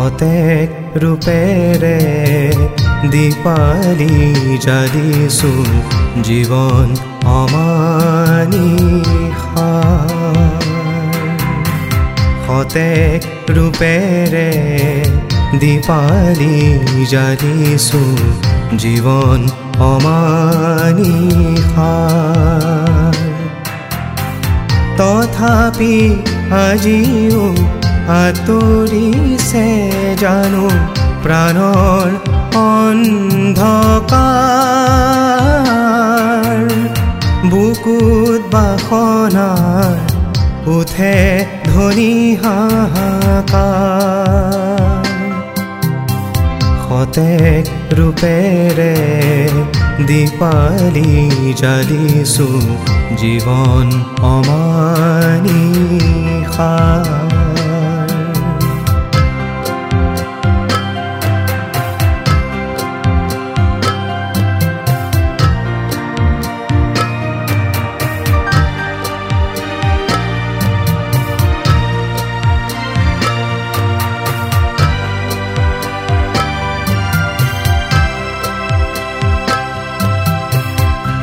সতেক ৰূপেৰে দীপালি জালিছো জীৱন অমানিশা সতেক ৰূপেৰে দীপালি জালিছো জীৱন অমানিশা তথাপি আজিও আঁতৰিছে জানো প্ৰাণৰ অন্ধকাৰ। বুকুত বাসনাৰ উঠে ধনী হাহাকাৰ। সতেক ৰূপেৰে দীপালি জালিছো জীৱন অমানিশা।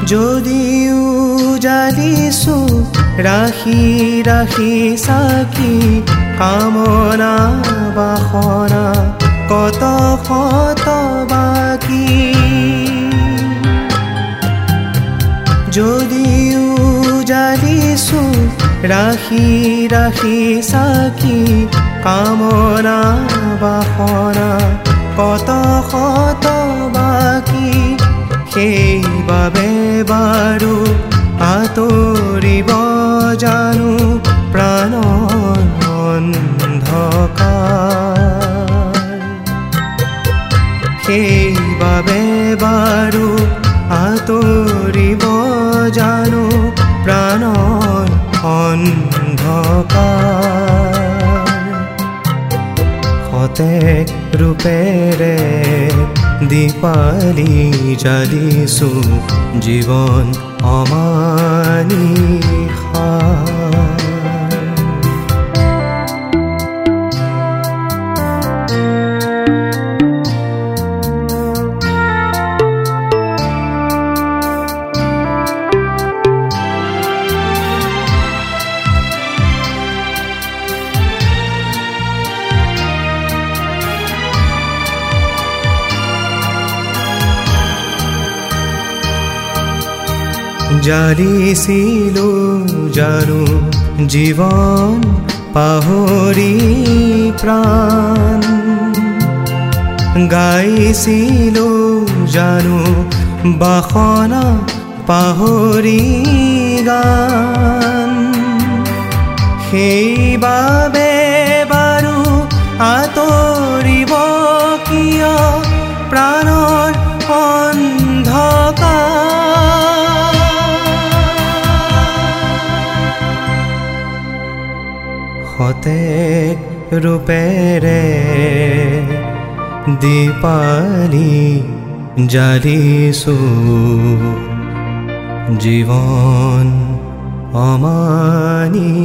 যদিও জালিছো ৰাখি ৰাখি চাকি কামনা বাসনা কত শত বাকী? যদিও জালিছো ৰাখি ৰাখি চাকি কামনা বাসনা কত শত আঁতৰিব জানো প্ৰাণৰ অন্ধকাৰ। সতেক ৰূপেৰে দীপালি জালিছো জীৱন অমানিশা। জালিছিলো জানো জীৱন পাহৰি প্ৰাণ গাইছিলো জানো বাসনা পাহৰি গান সেইবাবে বাৰু আঁতৰিব কিয় প্ৰাণৰ অন্ধকাৰ সতেক ৰূপেৰে দীপালি জালিছো জীৱন অমানিশা